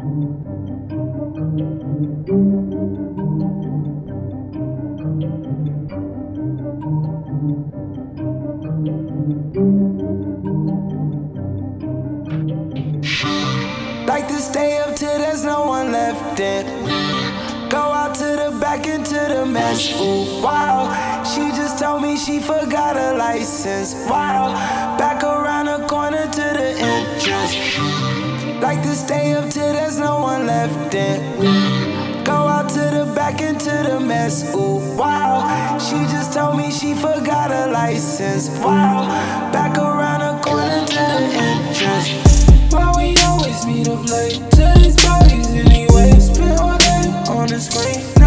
Like to stay up till there's no one left in. Go out to the back into the mess. Ooh, wow. She just told me she forgot her license. Wow. Back around the corner to the entrance. Like to stay up till there's no one left in. Go out to the back into the mess. Ooh, wow. She just told me she forgot her license. Wow. Back around the corner to the entrance. Why we always meet up late to these parties anyway? Spend all day on the screen.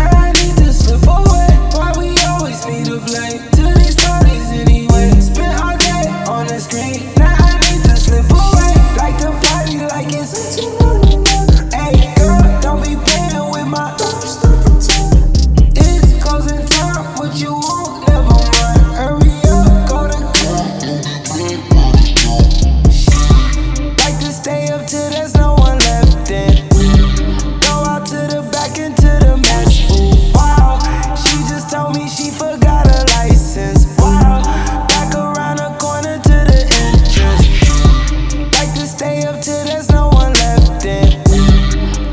She forgot her license. Wow. Back around the corner to the entrance. Like to stay up till there's no one left in.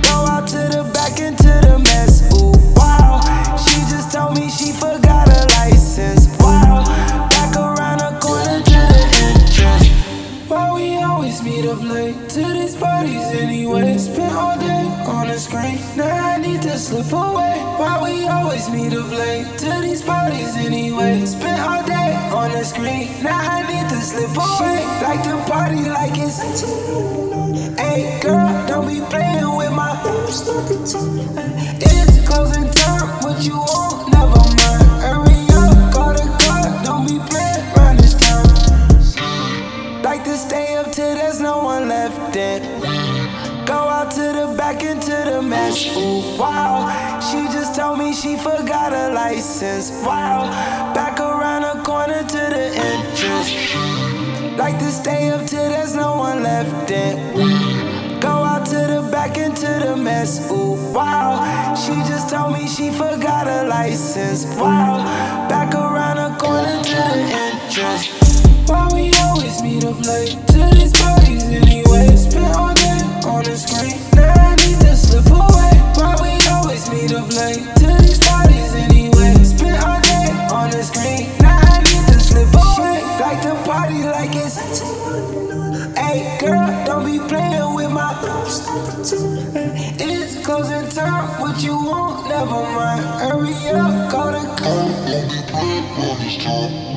Go out to the back into the mess. Ooh, wow. She just told me she forgot her license. Wow. Back around the corner to the entrance. Why we always meet up late to these parties anyway? Spend all day on the screen. Now I need to slip away. Always meet up late to these parties anyway? Spend all day on the screen. Now I need to slip away. Like to party like it's. Hey girl, don't be playing with my. It's closing time. What you want? Never mind. Hurry up, call the car. Don't be playing around this time. Like to stay up till there's no one left in. Go out to the back into the mess. Ooh, wow. She just told me she forgot her license. Wow. Back around the corner to the entrance. Like to stay up till there's no one left in. Go out to the back into the mess. Ooh, wow. She just told me she forgot her license. Wow. Back around the corner to the entrance. Why we always meet up late to these parties It's closing time. What you want? Never mind. Hurry up, call the car.